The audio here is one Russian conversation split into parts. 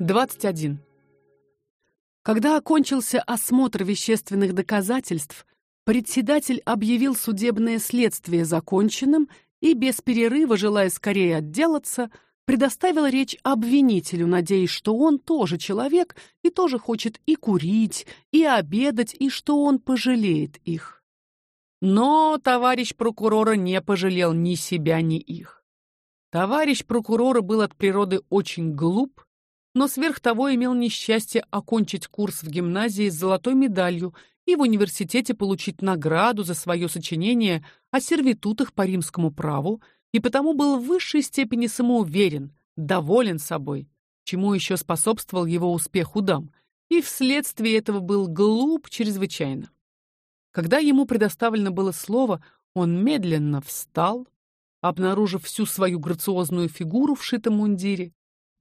21. Когда окончился осмотр вещественных доказательств, председатель объявил судебное следствие законченным и без перерыва, желая скорее отделаться, предоставил речь обвинителю, надеясь, что он тоже человек и тоже хочет и курить, и обедать, и что он пожалеет их. Но товарищ прокурора не пожалел ни себя, ни их. Товарищ прокурора был от природы очень глуп но сверх того имел несчастье окончить курс в гимназии с золотой медалью и в университете получить награду за свое сочинение о сервитутах по римскому праву, и потому был в высшей степени самоуверен, доволен собой, чему еще способствовал его успех у дам, и вследствие этого был глуп чрезвычайно. Когда ему предоставлено было слово, он медленно встал, обнаружив всю свою грациозную фигуру в шитом мундире,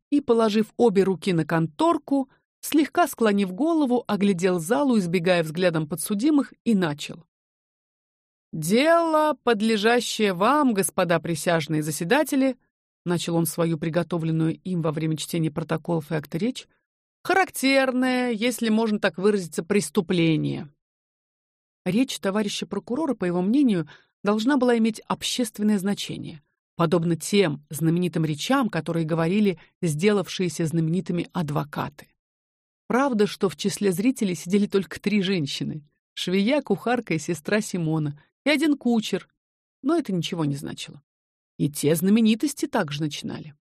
и, положив обе руки на конторку, слегка склонив голову, оглядел залу, избегая взглядом подсудимых, и начал: Дело, подлежащее вам, господа присяжные заседатели, начал он свою приготовленную им во время чтения протоколов и акта речь, характерное, если можно так выразиться, преступление. Речь товарища прокурора, по его мнению, должна была иметь общественное значение подобно тем знаменитым речам, которые говорили сделавшиеся знаменитыми адвокаты. Правда, что в числе зрителей сидели только три женщины: швея, кухарка и сестра Симона, и один кучер. Но это ничего не значило. И те знаменитости также начинали.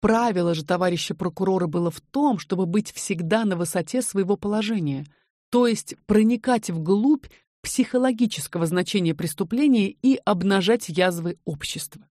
Правило же товарища прокурора было в том, чтобы быть всегда на высоте своего положения, то есть проникать вглубь психологического значения преступления и обнажать язвы общества.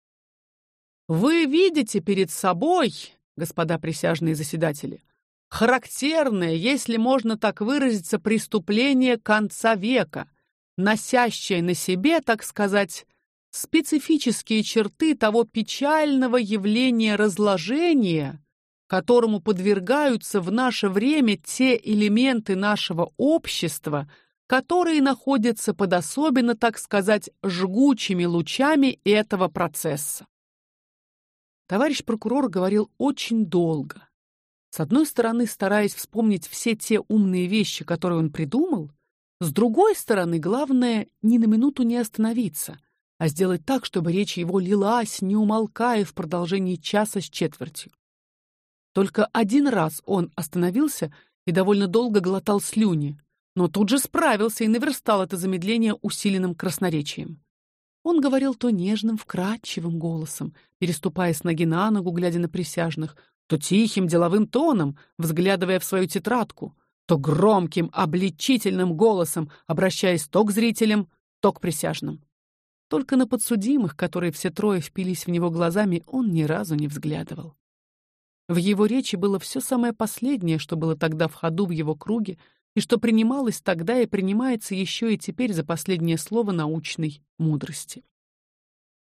Вы видите перед собой, господа присяжные заседатели, характерное, если можно так выразиться, преступление конца века, носящее на себе, так сказать, специфические черты того печального явления разложения, которому подвергаются в наше время те элементы нашего общества, которые находятся под особенно, так сказать, жгучими лучами этого процесса. Товарищ прокурор говорил очень долго. С одной стороны, стараясь вспомнить все те умные вещи, которые он придумал, с другой стороны, главное ни на минуту не остановиться, а сделать так, чтобы речь его лилась, не умолкая в продолжении часа с четвертью. Только один раз он остановился и довольно долго глотал слюни, но тут же справился и наверстал это замедление усиленным красноречием. Он говорил то нежным, вкрадчивым голосом, переступая с ноги на ногу, глядя на присяжных, то тихим деловым тоном, взглядывая в свою тетрадку, то громким, обличительным голосом, обращаясь то к зрителям, то к присяжным. Только на подсудимых, которые все трое впились в него глазами, он ни разу не взглядывал. В его речи было все самое последнее, что было тогда в ходу в его круге, и что принималось тогда и принимается еще и теперь за последнее слово научной мудрости.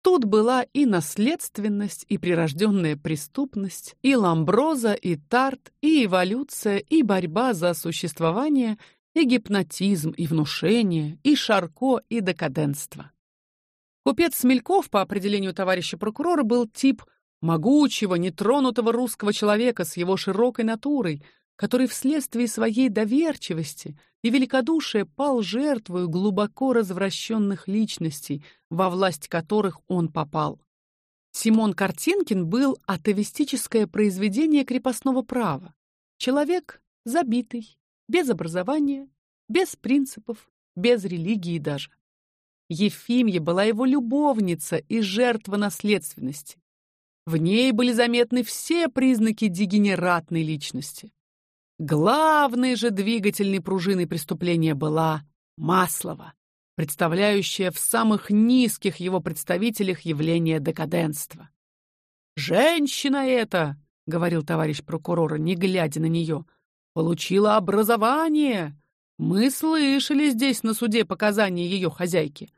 Тут была и наследственность, и прирожденная преступность, и ламброза, и тарт, и эволюция, и борьба за существование, и гипнотизм, и внушение, и шарко, и декаденство. Купец Смельков, по определению товарища прокурора, был тип могучего, нетронутого русского человека с его широкой натурой, который вследствие своей доверчивости и великодушия пал жертвою глубоко развращенных личностей, во власть которых он попал. Симон Картинкин был атовистическое произведение крепостного права. Человек забитый, без образования, без принципов, без религии даже. Ефимья была его любовница и жертва наследственности. В ней были заметны все признаки дегенератной личности. Главной же двигательной пружиной преступления была Маслова, представляющая в самых низких его представителях явление декаденства. Женщина эта, говорил товарищ прокурора, не глядя на нее, получила образование. Мы слышали здесь на суде показания ее хозяйки.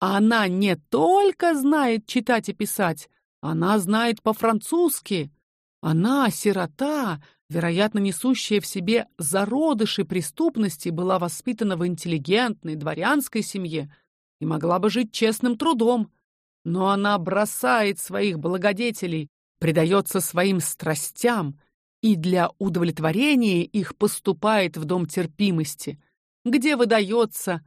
Она не только знает читать и писать, она знает по-французски. Она сирота, вероятно, несущая в себе зародыши преступности, была воспитана в интеллигентной дворянской семье и могла бы жить честным трудом, но она бросает своих благодетелей, предается своим страстям и для удовлетворения их поступает в дом терпимости, где выдается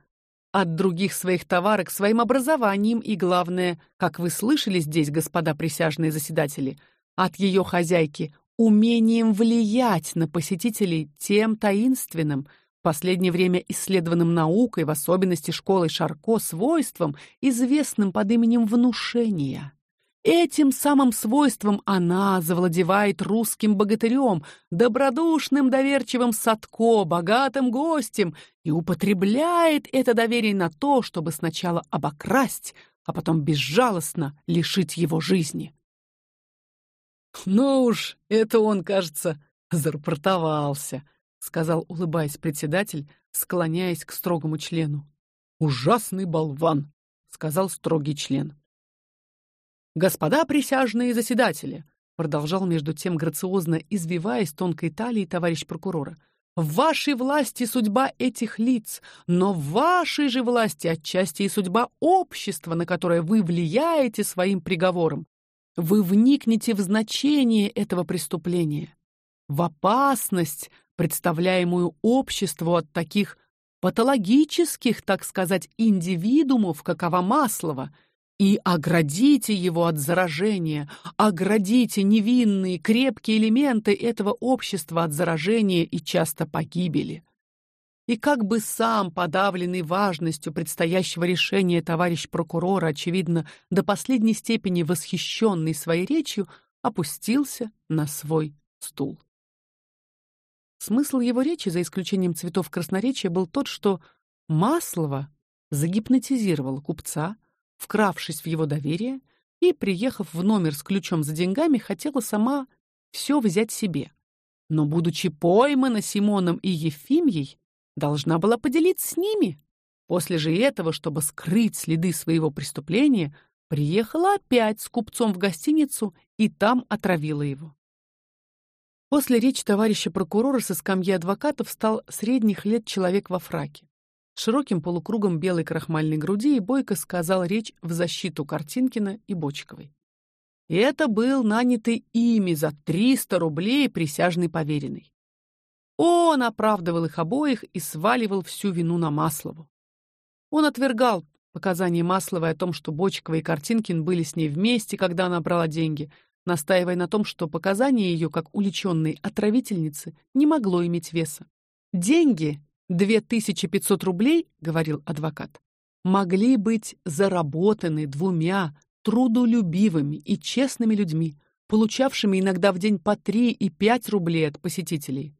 от других своих товарок своим образованием и главное, как вы слышали здесь, господа присяжные заседатели, от ее хозяйки умением влиять на посетителей тем таинственным, в последнее время исследованным наукой, в особенности школой Шарко, свойством, известным под именем внушения. Этим самым свойством она завладевает русским богатырем, добродушным, доверчивым Садко, богатым гостем и употребляет это доверие на то, чтобы сначала обокрасть, а потом безжалостно лишить его жизни. Ну уж, это он, кажется, зарапортовался, сказал, улыбаясь председатель, склоняясь к строгому члену. Ужасный болван, сказал строгий член. Господа присяжные заседатели, продолжал между тем грациозно извиваясь тонкой талией товарищ прокурора. В вашей власти судьба этих лиц, но в вашей же власти отчасти и судьба общества, на которое вы влияете своим приговором вы вникнете в значение этого преступления, в опасность, представляемую обществу от таких патологических, так сказать, индивидуумов, какова Маслова, и оградите его от заражения, оградите невинные, крепкие элементы этого общества от заражения и часто погибели. И как бы сам, подавленный важностью предстоящего решения товарищ прокурор, очевидно, до последней степени восхищенный своей речью, опустился на свой стул. Смысл его речи, за исключением цветов красноречия, был тот, что Маслова загипнотизировала купца, вкравшись в его доверие, и, приехав в номер с ключом за деньгами, хотела сама все взять себе. Но будучи поймана Симоном и Ефимьей, должна была поделиться с ними. После же этого, чтобы скрыть следы своего преступления, приехала опять с купцом в гостиницу и там отравила его. После речи товарища прокурора со скамьи адвокатов встал средних лет человек во фраке. С широким полукругом белой крахмальной груди и бойко сказал речь в защиту Картинкина и Бочковой. И это был нанятый ими за 300 рублей присяжный поверенный. Он оправдывал их обоих и сваливал всю вину на Маслову. Он отвергал показания Масловой о том, что Бочкова и Картинкин были с ней вместе, когда она брала деньги, настаивая на том, что показания ее как уличенной отравительницы не могло иметь веса. Деньги, 2500 рублей, говорил адвокат, могли быть заработаны двумя трудолюбивыми и честными людьми, получавшими иногда в день по 3 и 5 рублей от посетителей.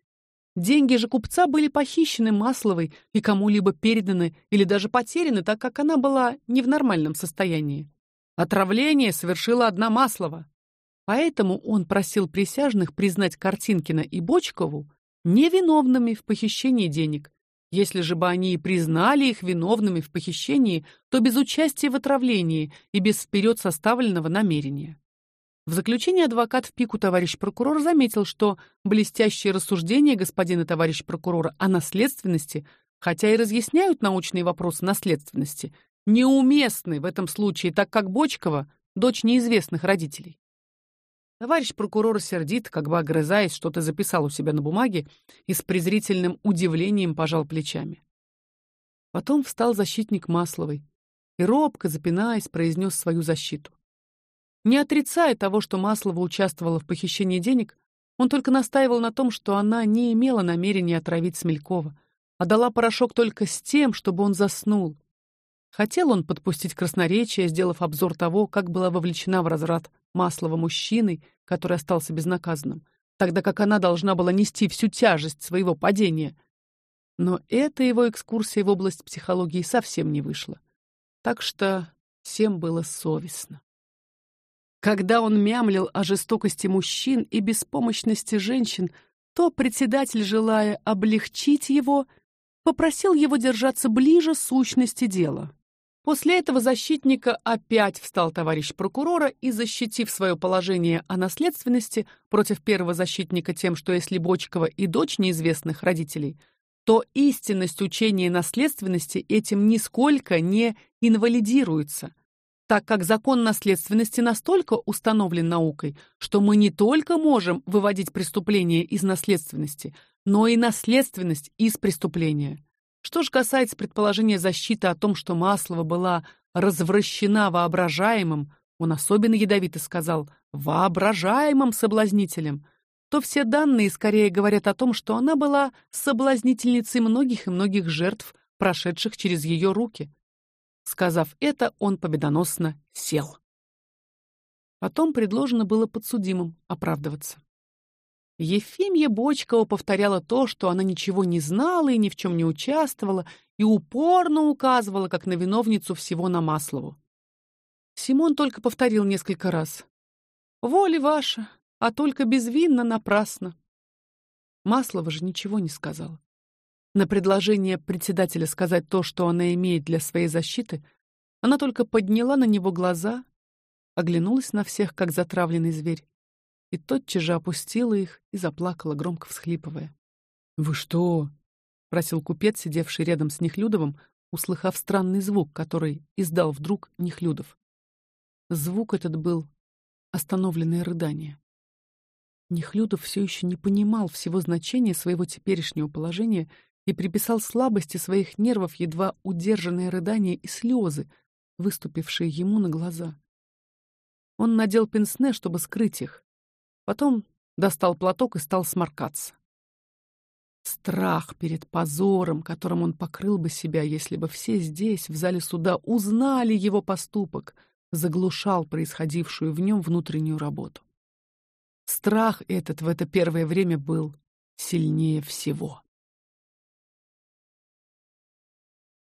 Деньги же купца были похищены Масловой и кому-либо переданы или даже потеряны, так как она была не в нормальном состоянии. Отравление совершила одна Маслова. Поэтому он просил присяжных признать Картинкина и Бочкову невиновными в похищении денег. Если же бы они и признали их виновными в похищении, то без участия в отравлении и без вперед составленного намерения. В заключение адвокат в пику товарищ прокурор заметил, что блестящие рассуждения господина товарищ прокурора о наследственности, хотя и разъясняют научные вопросы наследственности, неуместны в этом случае, так как Бочкова дочь неизвестных родителей. Товарищ прокурор сердит, как бы огрызаясь, что-то записал у себя на бумаге и с презрительным удивлением пожал плечами. Потом встал защитник Масловой и робко запинаясь произнес свою защиту. Не отрицая того, что Маслова участвовала в похищении денег, он только настаивал на том, что она не имела намерения отравить Смелькова, а дала порошок только с тем, чтобы он заснул. Хотел он подпустить красноречие, сделав обзор того, как была вовлечена в разрад Маслова мужчиной, который остался безнаказанным, тогда как она должна была нести всю тяжесть своего падения. Но эта его экскурсия в область психологии совсем не вышла. Так что всем было совестно. Когда он мямлил о жестокости мужчин и беспомощности женщин, то председатель, желая облегчить его, попросил его держаться ближе сущности дела. После этого защитника опять встал товарищ прокурора и, защитив свое положение о наследственности против первого защитника тем, что если Бочкова и дочь неизвестных родителей, то истинность учения наследственности этим нисколько не инвалидируется, так как закон наследственности настолько установлен наукой, что мы не только можем выводить преступление из наследственности, но и наследственность из преступления. Что же касается предположения защиты о том, что Маслова была развращена воображаемым, он особенно ядовито сказал воображаемым соблазнителем, то все данные скорее говорят о том, что она была соблазнительницей многих и многих жертв, прошедших через ее руки. Сказав это, он победоносно сел. Потом предложено было подсудимым оправдываться. Ефимия Бочкова повторяла то, что она ничего не знала и ни в чем не участвовала, и упорно указывала как на виновницу всего на Маслову. Симон только повторил несколько раз: "Воля ваша, а только безвинно напрасно". Маслова же ничего не сказала. На предложение председателя сказать то, что она имеет для своей защиты, она только подняла на него глаза, оглянулась на всех, как затравленный зверь, и тотчас же опустила их и заплакала, громко всхлипывая. «Вы что?» — просил купец, сидевший рядом с Нехлюдовым, услыхав странный звук, который издал вдруг Нехлюдов. Звук этот был остановленное рыдание. Нехлюдов все еще не понимал всего значения своего теперешнего положения и приписал слабости своих нервов едва удержанное рыдание и слезы, выступившие ему на глаза. Он надел пенсне, чтобы скрыть их. Потом достал платок и стал сморкаться. Страх перед позором, которым он покрыл бы себя, если бы все здесь, в зале суда, узнали его поступок, заглушал происходившую в нем внутреннюю работу. Страх этот в это первое время был сильнее всего.